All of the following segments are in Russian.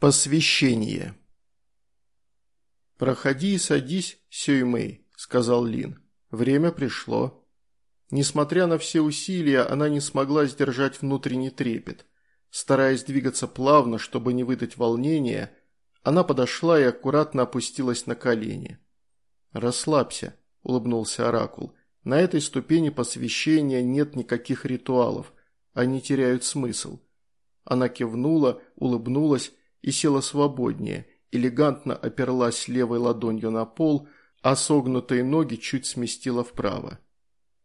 Посвящение. «Проходи и садись, Сюймэй», – сказал Лин. «Время пришло». Несмотря на все усилия, она не смогла сдержать внутренний трепет. Стараясь двигаться плавно, чтобы не выдать волнения, она подошла и аккуратно опустилась на колени. «Расслабься», – улыбнулся Оракул. «На этой ступени посвящения нет никаких ритуалов. Они теряют смысл». Она кивнула, улыбнулась и села свободнее, элегантно оперлась левой ладонью на пол, а согнутые ноги чуть сместила вправо.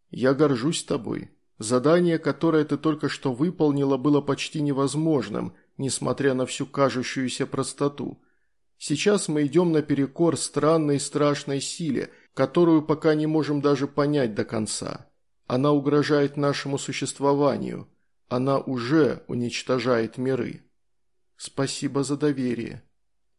«Я горжусь тобой. Задание, которое ты только что выполнила, было почти невозможным, несмотря на всю кажущуюся простоту. Сейчас мы идем наперекор странной страшной силе, которую пока не можем даже понять до конца. Она угрожает нашему существованию. Она уже уничтожает миры». Спасибо за доверие.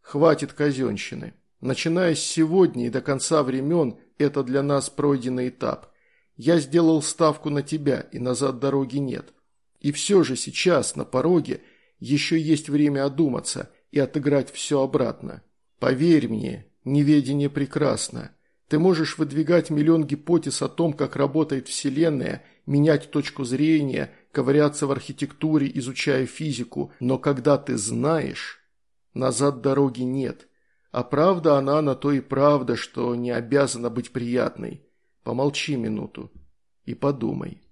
Хватит казенщины. Начиная с сегодня и до конца времен, это для нас пройденный этап. Я сделал ставку на тебя, и назад дороги нет. И все же сейчас, на пороге, еще есть время одуматься и отыграть все обратно. Поверь мне, неведение прекрасно. Ты можешь выдвигать миллион гипотез о том, как работает Вселенная, менять точку зрения, ковыряться в архитектуре, изучая физику, но когда ты знаешь, назад дороги нет. А правда она на то и правда, что не обязана быть приятной. Помолчи минуту и подумай.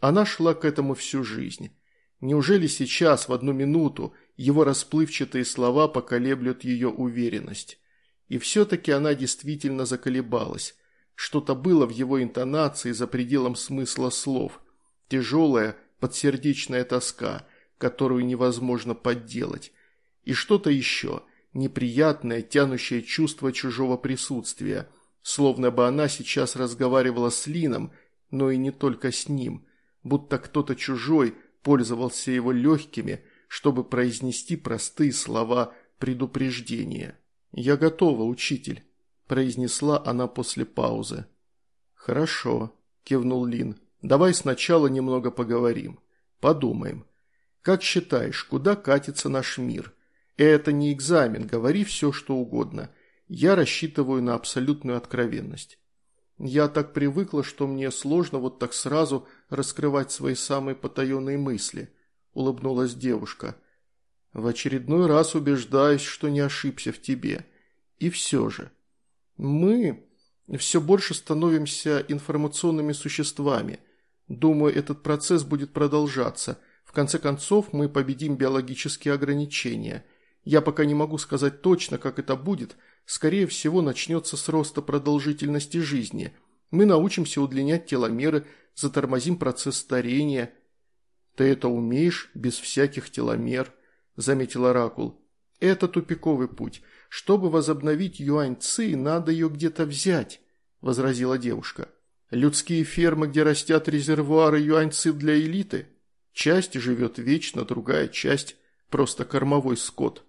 Она шла к этому всю жизнь. Неужели сейчас, в одну минуту, его расплывчатые слова поколеблют ее уверенность? И все-таки она действительно заколебалась. Что-то было в его интонации за пределом смысла слов. Тяжелая, подсердечная тоска, которую невозможно подделать. И что-то еще, неприятное, тянущее чувство чужого присутствия. Словно бы она сейчас разговаривала с Лином, но и не только с ним. Будто кто-то чужой пользовался его легкими, чтобы произнести простые слова предупреждения. «Я готова, учитель», – произнесла она после паузы. «Хорошо», – кивнул Лин. «Давай сначала немного поговорим. Подумаем. Как считаешь, куда катится наш мир? Это не экзамен, говори все, что угодно. Я рассчитываю на абсолютную откровенность». Я так привыкла, что мне сложно вот так сразу раскрывать свои самые потаенные мысли», – улыбнулась девушка. В очередной раз убеждаюсь, что не ошибся в тебе. И все же. Мы все больше становимся информационными существами. Думаю, этот процесс будет продолжаться. В конце концов, мы победим биологические ограничения. Я пока не могу сказать точно, как это будет. Скорее всего, начнется с роста продолжительности жизни. Мы научимся удлинять теломеры, затормозим процесс старения. Ты это умеешь без всяких теломер – заметил Оракул. «Это тупиковый путь. Чтобы возобновить юань ци, надо ее где-то взять», – возразила девушка. «Людские фермы, где растят резервуары юань ци для элиты? Часть живет вечно, другая часть – просто кормовой скот».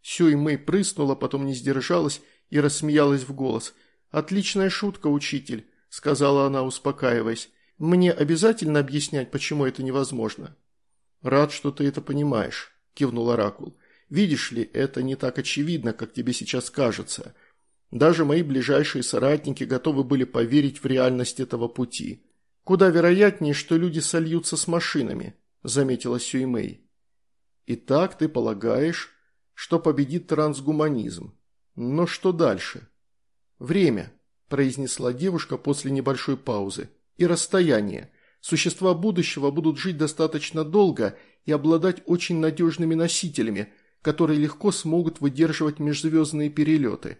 Сюй Мэй прыснула, потом не сдержалась и рассмеялась в голос. «Отличная шутка, учитель», – сказала она, успокаиваясь. «Мне обязательно объяснять, почему это невозможно?» «Рад, что ты это понимаешь» кивнул Оракул. «Видишь ли, это не так очевидно, как тебе сейчас кажется. Даже мои ближайшие соратники готовы были поверить в реальность этого пути. Куда вероятнее, что люди сольются с машинами», – заметила Сюймэй. «Итак, ты полагаешь, что победит трансгуманизм. Но что дальше?» «Время», – произнесла девушка после небольшой паузы, – «и расстояние. Существа будущего будут жить достаточно долго и обладать очень надежными носителями, которые легко смогут выдерживать межзвездные перелеты.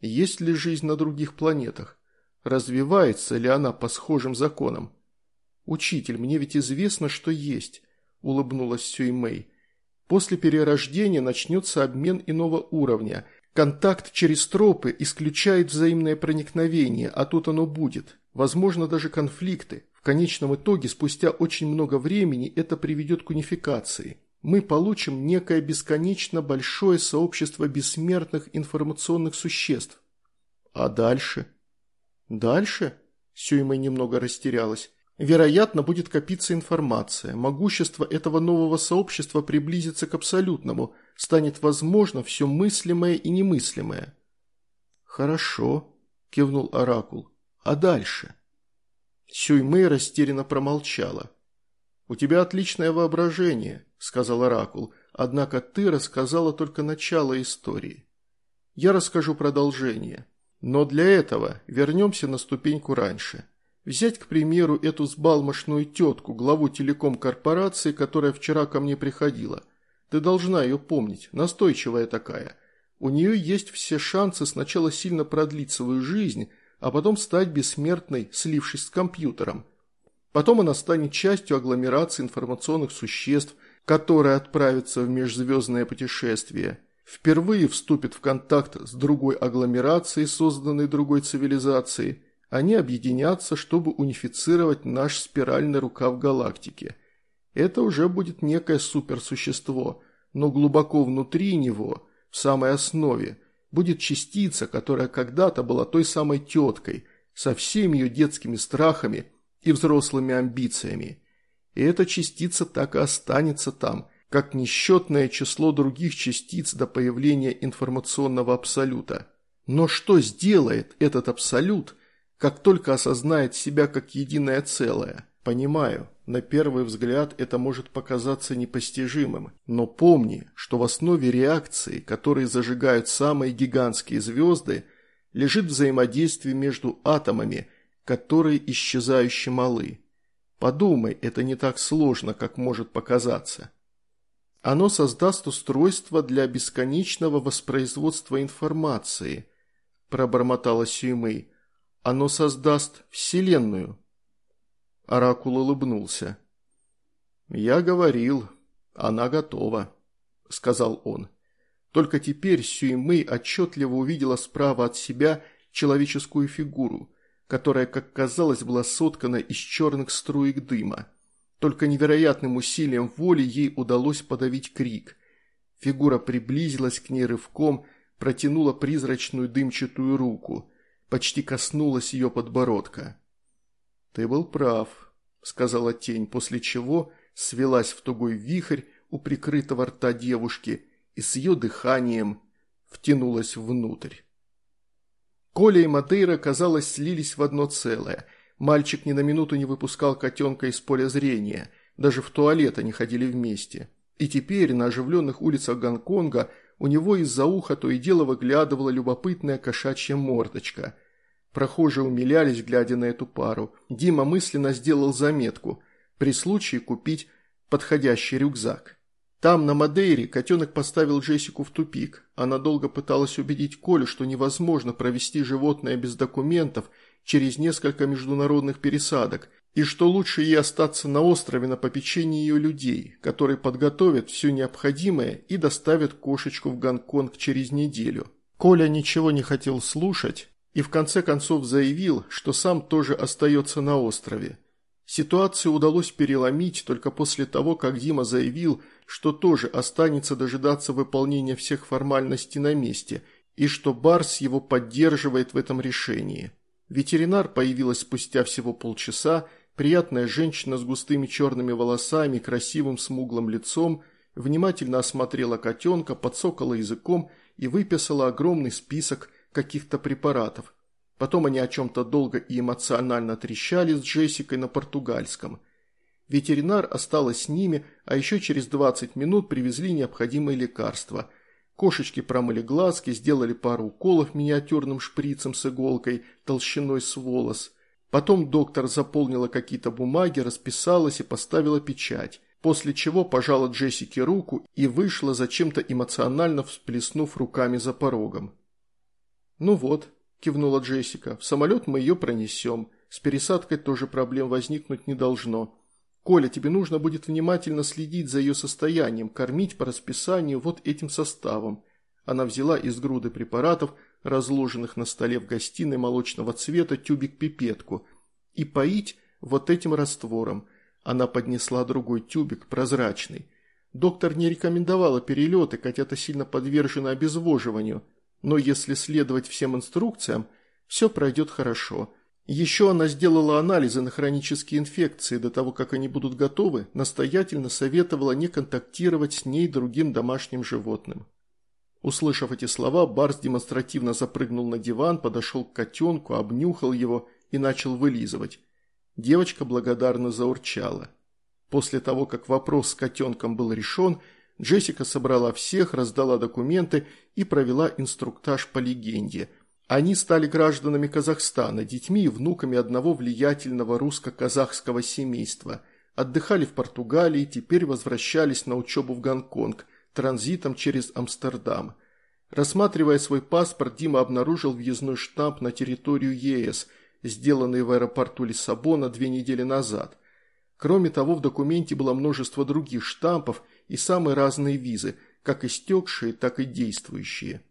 Есть ли жизнь на других планетах? Развивается ли она по схожим законам? «Учитель, мне ведь известно, что есть», – улыбнулась Сюй Мэй. «После перерождения начнется обмен иного уровня. Контакт через тропы исключает взаимное проникновение, а тут оно будет. Возможно, даже конфликты конечном итоге, спустя очень много времени, это приведет к унификации. Мы получим некое бесконечно большое сообщество бессмертных информационных существ. А дальше? Дальше? Сюймэй немного растерялась. Вероятно, будет копиться информация. Могущество этого нового сообщества приблизится к абсолютному. Станет возможно все мыслимое и немыслимое. «Хорошо», – кивнул Оракул. «А дальше?» Сюймэй растерянно промолчала. «У тебя отличное воображение», – сказал Оракул, – «однако ты рассказала только начало истории. Я расскажу продолжение. Но для этого вернемся на ступеньку раньше». Взять, к примеру, эту сбалмошную тетку, главу телеком-корпорации, которая вчера ко мне приходила. Ты должна ее помнить, настойчивая такая. У нее есть все шансы сначала сильно продлить свою жизнь, а потом стать бессмертной, слившись с компьютером. Потом она станет частью агломерации информационных существ, которые отправятся в межзвездное путешествие. Впервые вступит в контакт с другой агломерацией, созданной другой цивилизацией – они объединятся, чтобы унифицировать наш спиральный рукав галактики. Это уже будет некое суперсущество, но глубоко внутри него, в самой основе, будет частица, которая когда-то была той самой теткой, со всеми ее детскими страхами и взрослыми амбициями. И эта частица так и останется там, как несчетное число других частиц до появления информационного абсолюта. Но что сделает этот абсолют – как только осознает себя как единое целое. Понимаю, на первый взгляд это может показаться непостижимым, но помни, что в основе реакции, которые зажигают самые гигантские звезды, лежит взаимодействие между атомами, которые исчезающе малы. Подумай, это не так сложно, как может показаться. Оно создаст устройство для бесконечного воспроизводства информации, пробормотала Сюймэй. Оно создаст Вселенную». Оракул улыбнулся. «Я говорил, она готова», — сказал он. Только теперь Сюймэй отчетливо увидела справа от себя человеческую фигуру, которая, как казалось, была соткана из черных струек дыма. Только невероятным усилием воли ей удалось подавить крик. Фигура приблизилась к ней рывком, протянула призрачную дымчатую руку почти коснулась ее подбородка. «Ты был прав», – сказала тень, после чего свелась в тугой вихрь у прикрытого рта девушки и с ее дыханием втянулась внутрь. Коля и Мадейра, казалось, слились в одно целое. Мальчик ни на минуту не выпускал котенка из поля зрения, даже в туалет они ходили вместе. И теперь на оживленных улицах Гонконга у него из-за уха то и дело выглядывала любопытная кошачья мордочка. Прохожие умилялись, глядя на эту пару. Дима мысленно сделал заметку – при случае купить подходящий рюкзак. Там, на Мадейре, котенок поставил Джессику в тупик. Она долго пыталась убедить Колю, что невозможно провести животное без документов через несколько международных пересадок, и что лучше ей остаться на острове на попечении ее людей, которые подготовят все необходимое и доставят кошечку в Гонконг через неделю. Коля ничего не хотел слушать и в конце концов заявил, что сам тоже остается на острове. Ситуацию удалось переломить только после того, как Дима заявил, что тоже останется дожидаться выполнения всех формальностей на месте и что Барс его поддерживает в этом решении. Ветеринар появилась спустя всего полчаса Приятная женщина с густыми черными волосами, красивым смуглым лицом, внимательно осмотрела котенка, подсокала языком и выписала огромный список каких-то препаратов. Потом они о чем-то долго и эмоционально трещали с Джессикой на португальском. Ветеринар осталась с ними, а еще через 20 минут привезли необходимые лекарства. Кошечки промыли глазки, сделали пару уколов миниатюрным шприцем с иголкой толщиной с волос – Потом доктор заполнила какие-то бумаги, расписалась и поставила печать, после чего пожала Джессике руку и вышла, зачем-то эмоционально всплеснув руками за порогом. «Ну вот», – кивнула Джессика, – «в самолет мы ее пронесем. С пересадкой тоже проблем возникнуть не должно. Коля, тебе нужно будет внимательно следить за ее состоянием, кормить по расписанию вот этим составом». Она взяла из груды препаратов разложенных на столе в гостиной молочного цвета тюбик-пипетку, и поить вот этим раствором. Она поднесла другой тюбик, прозрачный. Доктор не рекомендовала перелеты, котята сильно подвержены обезвоживанию, но если следовать всем инструкциям, все пройдет хорошо. Еще она сделала анализы на хронические инфекции до того, как они будут готовы, настоятельно советовала не контактировать с ней другим домашним животным. Услышав эти слова, Барс демонстративно запрыгнул на диван, подошел к котенку, обнюхал его и начал вылизывать. Девочка благодарно заурчала. После того, как вопрос с котенком был решен, Джессика собрала всех, раздала документы и провела инструктаж по легенде – они стали гражданами Казахстана, детьми и внуками одного влиятельного русско-казахского семейства, отдыхали в Португалии, теперь возвращались на учебу в Гонконг, транзитом через Амстердам. Рассматривая свой паспорт, Дима обнаружил въездной штамп на территорию ЕС, сделанный в аэропорту Лиссабона две недели назад. Кроме того, в документе было множество других штампов и самые разные визы, как истекшие, так и действующие.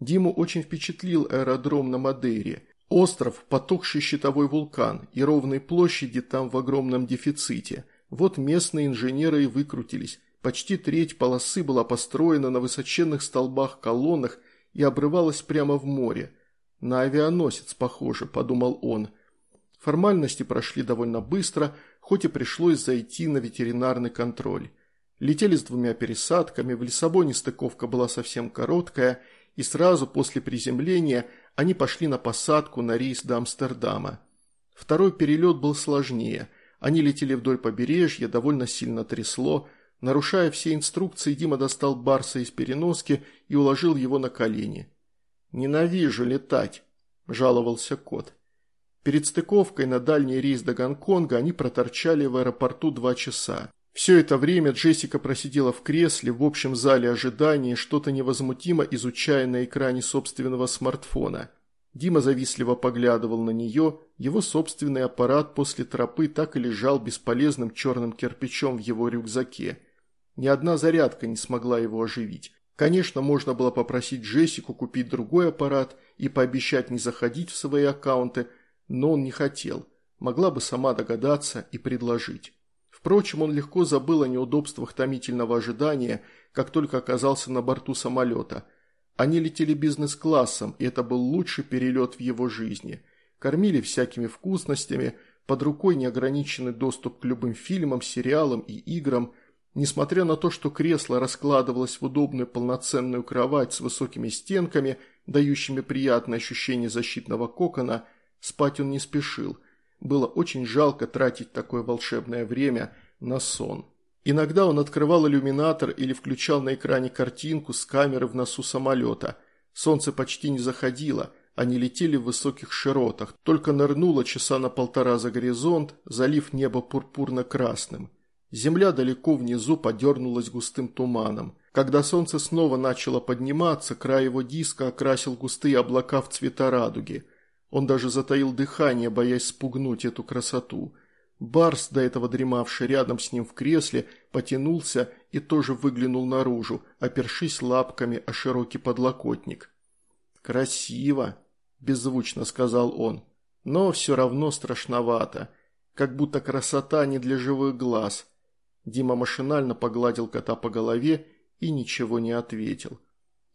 Диму очень впечатлил аэродром на Мадейре. Остров – потухший щитовой вулкан, и ровные площади там в огромном дефиците. Вот местные инженеры и выкрутились. Почти треть полосы была построена на высоченных столбах-колоннах и обрывалась прямо в море. На авианосец, похоже, подумал он. Формальности прошли довольно быстро, хоть и пришлось зайти на ветеринарный контроль. Летели с двумя пересадками, в Лиссабоне стыковка была совсем короткая – и сразу после приземления они пошли на посадку на рейс до Амстердама. Второй перелет был сложнее. Они летели вдоль побережья, довольно сильно трясло. Нарушая все инструкции, Дима достал Барса из переноски и уложил его на колени. «Ненавижу летать», – жаловался кот. Перед стыковкой на дальний рейс до Гонконга они проторчали в аэропорту два часа. Все это время Джессика просидела в кресле в общем зале ожидания, что-то невозмутимо изучая на экране собственного смартфона. Дима завистливо поглядывал на нее, его собственный аппарат после тропы так и лежал бесполезным черным кирпичом в его рюкзаке. Ни одна зарядка не смогла его оживить. Конечно, можно было попросить Джессику купить другой аппарат и пообещать не заходить в свои аккаунты, но он не хотел. Могла бы сама догадаться и предложить. Впрочем, он легко забыл о неудобствах томительного ожидания, как только оказался на борту самолета. Они летели бизнес-классом, и это был лучший перелет в его жизни. Кормили всякими вкусностями, под рукой неограниченный доступ к любым фильмам, сериалам и играм. Несмотря на то, что кресло раскладывалось в удобную полноценную кровать с высокими стенками, дающими приятное ощущение защитного кокона, спать он не спешил – было очень жалко тратить такое волшебное время на сон. Иногда он открывал иллюминатор или включал на экране картинку с камеры в носу самолета. Солнце почти не заходило, они летели в высоких широтах, только нырнуло часа на полтора за горизонт, залив небо пурпурно-красным. Земля далеко внизу подернулась густым туманом. Когда солнце снова начало подниматься, край его диска окрасил густые облака в цвета радуги – он даже затаил дыхание, боясь спугнуть эту красоту. Барс, до этого дремавший рядом с ним в кресле, потянулся и тоже выглянул наружу, опершись лапками о широкий подлокотник. «Красиво», – беззвучно сказал он, – «но все равно страшновато, как будто красота не для живых глаз». Дима машинально погладил кота по голове и ничего не ответил.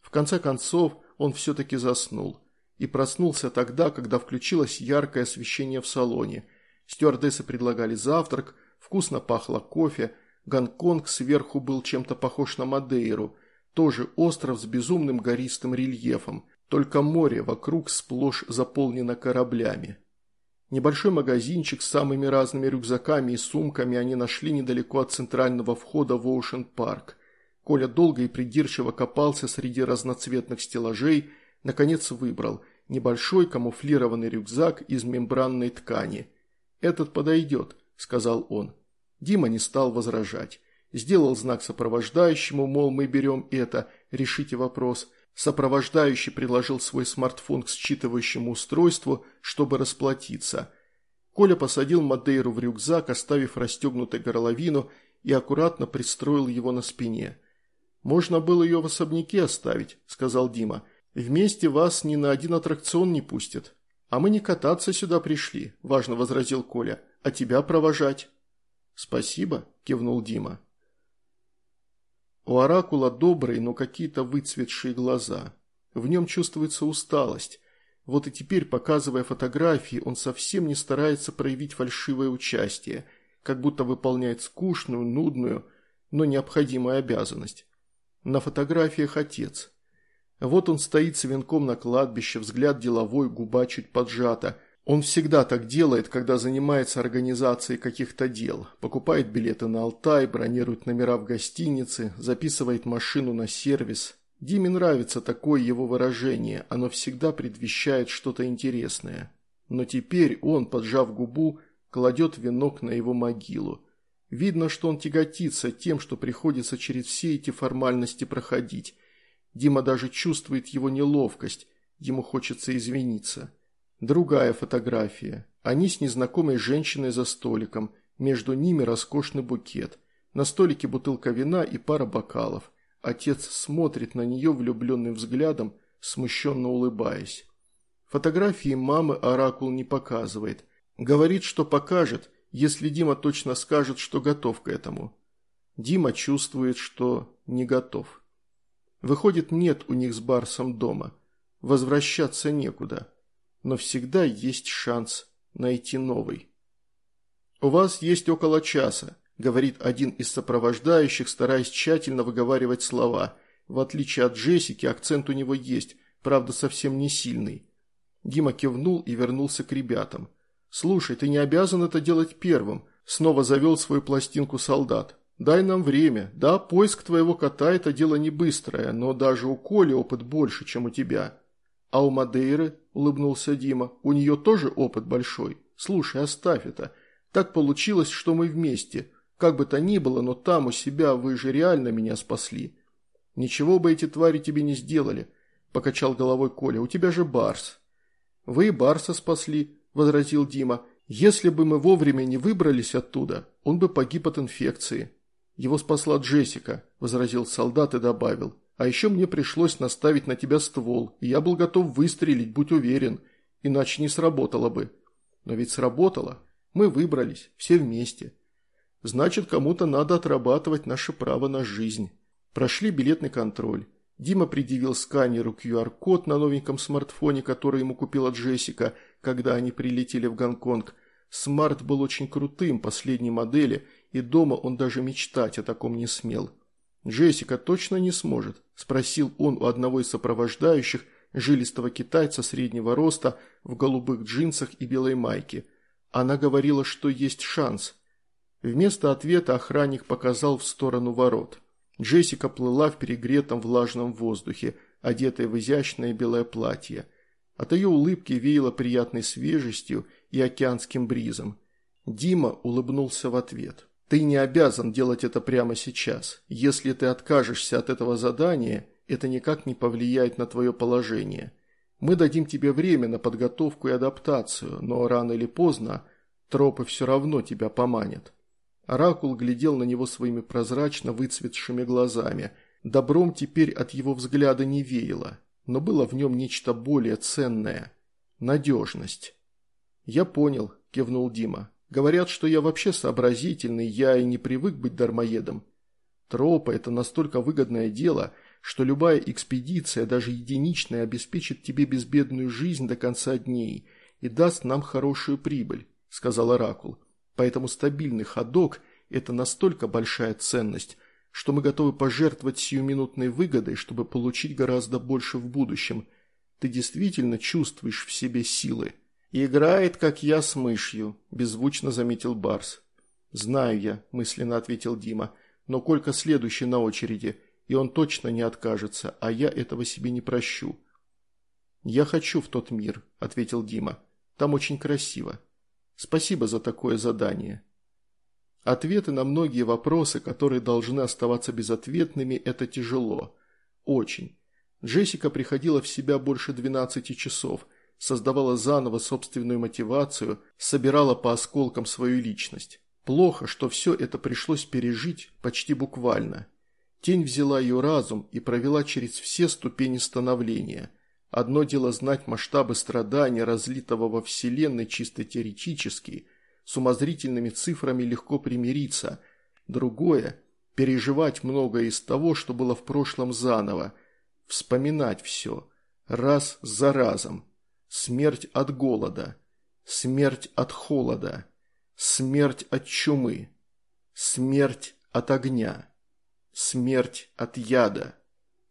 В конце концов он все-таки заснул и проснулся тогда, когда включилось яркое освещение в салоне. Стюардессы предлагали завтрак, вкусно пахло кофе, Гонконг сверху был чем-то похож на Мадейру, тоже остров с безумным гористым рельефом, только море вокруг сплошь заполнено кораблями. Небольшой магазинчик с самыми разными рюкзаками и сумками они нашли недалеко от центрального входа в Оушен Парк. Коля долго и придирчиво копался среди разноцветных стеллажей, наконец выбрал небольшой камуфлированный рюкзак из мембранной ткани. «Этот подойдет», – сказал он. Дима не стал возражать. Сделал знак сопровождающему, мол, мы берем это, решите вопрос. Сопровождающий приложил свой смартфон к считывающему устройству, чтобы расплатиться. Коля посадил Мадейру в рюкзак, оставив расстегнутой горловину, и аккуратно пристроил его на спине. «Можно было ее в особняке оставить», – сказал Дима. Вместе вас ни на один аттракцион не пустят. А мы не кататься сюда пришли, важно возразил Коля, а тебя провожать. Спасибо, кивнул Дима. У оракула добрые, но какие-то выцветшие глаза. В нем чувствуется усталость. Вот и теперь, показывая фотографии, он совсем не старается проявить фальшивое участие, как будто выполняет скучную, нудную, но необходимую обязанность. На фотографиях отец. Вот он стоит с венком на кладбище, взгляд деловой, губа чуть поджата. Он всегда так делает, когда занимается организацией каких-то дел. Покупает билеты на Алтай, бронирует номера в гостинице, записывает машину на сервис. Диме нравится такое его выражение, оно всегда предвещает что-то интересное. Но теперь он, поджав губу, кладет венок на его могилу. Видно, что он тяготится тем, что приходится через все эти формальности проходить. Дима даже чувствует его неловкость, ему хочется извиниться. Другая фотография. Они с незнакомой женщиной за столиком, между ними роскошный букет. На столике бутылка вина и пара бокалов. Отец смотрит на нее влюбленным взглядом, смущенно улыбаясь. Фотографии мамы Оракул не показывает. Говорит, что покажет, если Дима точно скажет, что готов к этому. Дима чувствует, что не готов. Выходит, нет у них с Барсом дома. Возвращаться некуда. Но всегда есть шанс найти новый. «У вас есть около часа», – говорит один из сопровождающих, стараясь тщательно выговаривать слова. В отличие от Джессики, акцент у него есть, правда совсем не сильный. Дима кивнул и вернулся к ребятам. «Слушай, ты не обязан это делать первым», – снова завел свою пластинку солдат. Дай нам время. Да, поиск твоего кота – это дело не быстрое, но даже у Коли опыт больше, чем у тебя. А у Мадейры, улыбнулся Дима, у нее тоже опыт большой. Слушай, оставь это. Так получилось, что мы вместе. Как бы то ни было, но там у себя вы же реально меня спасли. Ничего бы эти твари тебе не сделали, покачал головой Коля. У тебя же Барс. Вы и Барса спасли, возразил Дима. Если бы мы вовремя не выбрались оттуда, он бы погиб от инфекции. «Его спасла Джессика», – возразил солдат и добавил. «А еще мне пришлось наставить на тебя ствол, и я был готов выстрелить, будь уверен, иначе не сработало бы». «Но ведь сработало. Мы выбрались, все вместе. Значит, кому-то надо отрабатывать наше право на жизнь». Прошли билетный контроль. Дима предъявил сканеру QR-код на новеньком смартфоне, который ему купила Джессика, когда они прилетели в Гонконг. Смарт был очень крутым, последней модели – и дома он даже мечтать о таком не смел. «Джессика точно не сможет?» – спросил он у одного из сопровождающих, жилистого китайца среднего роста, в голубых джинсах и белой майке. Она говорила, что есть шанс. Вместо ответа охранник показал в сторону ворот. Джессика плыла в перегретом влажном воздухе, одетая в изящное белое платье. От ее улыбки веяло приятной свежестью и океанским бризом. Дима улыбнулся в ответ. Ты не обязан делать это прямо сейчас. Если ты откажешься от этого задания, это никак не повлияет на твое положение. Мы дадим тебе время на подготовку и адаптацию, но рано или поздно тропы все равно тебя поманят». Оракул глядел на него своими прозрачно выцветшими глазами. Добром теперь от его взгляда не веяло, но было в нем нечто более ценное – надежность. «Я понял», – кивнул Дима. Говорят, что я вообще сообразительный, я и не привык быть дармоедом. Тропа – это настолько выгодное дело, что любая экспедиция, даже единичная, обеспечит тебе безбедную жизнь до конца дней и даст нам хорошую прибыль», – сказал Оракул. «Поэтому стабильный ходок – это настолько большая ценность, что мы готовы пожертвовать сиюминутной выгодой, чтобы получить гораздо больше в будущем. Ты действительно чувствуешь в себе силы?» «Играет, как я с мышью», – беззвучно заметил Барс. «Знаю я», – мысленно ответил Дима, – «но Колька следующий на очереди, и он точно не откажется, а я этого себе не прощу». «Я хочу в тот мир», – ответил Дима. «Там очень красиво. Спасибо за такое задание». Ответы на многие вопросы, которые должны оставаться безответными, это тяжело. Очень. Джессика приходила в себя больше 12 часов – создавала заново собственную мотивацию, собирала по осколкам свою личность. Плохо, что все это пришлось пережить почти буквально. Тень взяла ее разум и провела через все ступени становления. Одно дело знать масштабы страдания, разлитого во Вселенной чисто теоретически, с умозрительными цифрами легко примириться. Другое – переживать многое из того, что было в прошлом заново, вспоминать все, раз за разом – смерть от голода, смерть от холода, смерть от чумы, смерть от огня, смерть от яда,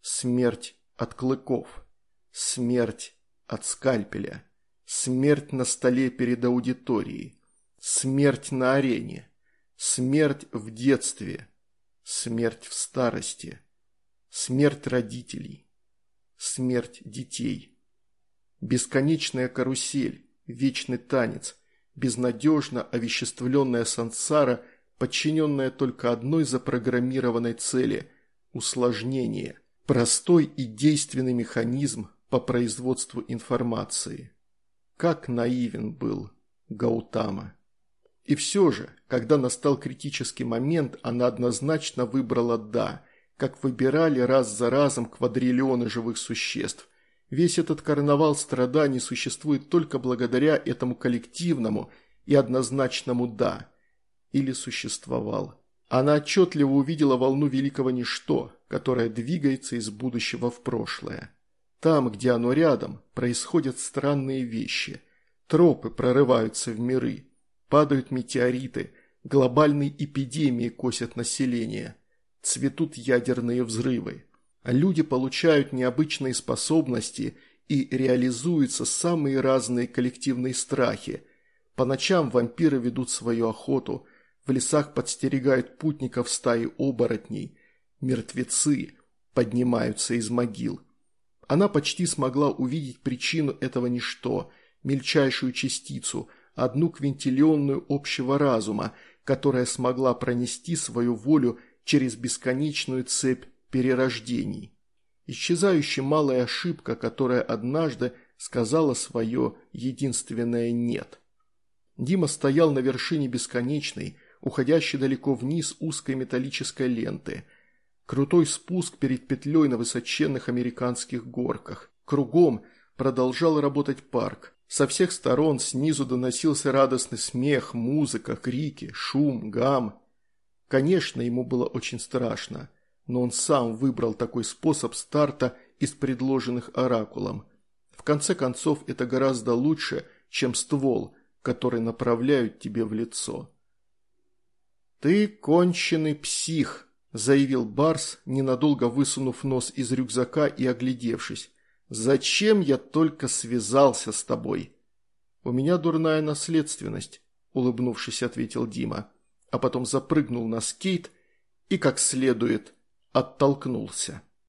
смерть от клыков, смерть от скальпеля, смерть на столе перед аудиторией, смерть на арене, смерть в детстве, смерть в старости, смерть родителей, смерть детей, бесконечная карусель, вечный танец, безнадежно овеществленная сансара, подчиненная только одной запрограммированной цели – усложнение, простой и действенный механизм по производству информации. Как наивен был Гаутама. И все же, когда настал критический момент, она однозначно выбрала «да», как выбирали раз за разом квадриллионы живых существ. Весь этот карнавал страданий существует только благодаря этому коллективному и однозначному «да». Или существовал. Она отчетливо увидела волну великого ничто, которая двигается из будущего в прошлое. Там, где оно рядом, происходят странные вещи. Тропы прорываются в миры, падают метеориты, глобальные эпидемии косят население, цветут ядерные взрывы. Люди получают необычные способности и реализуются самые разные коллективные страхи. По ночам вампиры ведут свою охоту, в лесах подстерегают путников стаи оборотней, мертвецы поднимаются из могил. Она почти смогла увидеть причину этого ничто, мельчайшую частицу, одну квинтиллионную общего разума, которая смогла пронести свою волю через бесконечную цепь перерождений. Исчезающая малая ошибка, которая однажды сказала свое единственное «нет». Дима стоял на вершине бесконечной, уходящей далеко вниз узкой металлической ленты – Крутой спуск перед петлей на высоченных американских горках. Кругом продолжал работать парк. Со всех сторон снизу доносился радостный смех, музыка, крики, шум, гам. Конечно, ему было очень страшно, но он сам выбрал такой способ старта из предложенных оракулом. В конце концов, это гораздо лучше, чем ствол, который направляют тебе в лицо. «Ты конченый псих», – заявил Барс, ненадолго высунув нос из рюкзака и оглядевшись. «Зачем я только связался с тобой?» «У меня дурная наследственность», – улыбнувшись, ответил Дима, а потом запрыгнул на скейт и как следует оттолкнулся.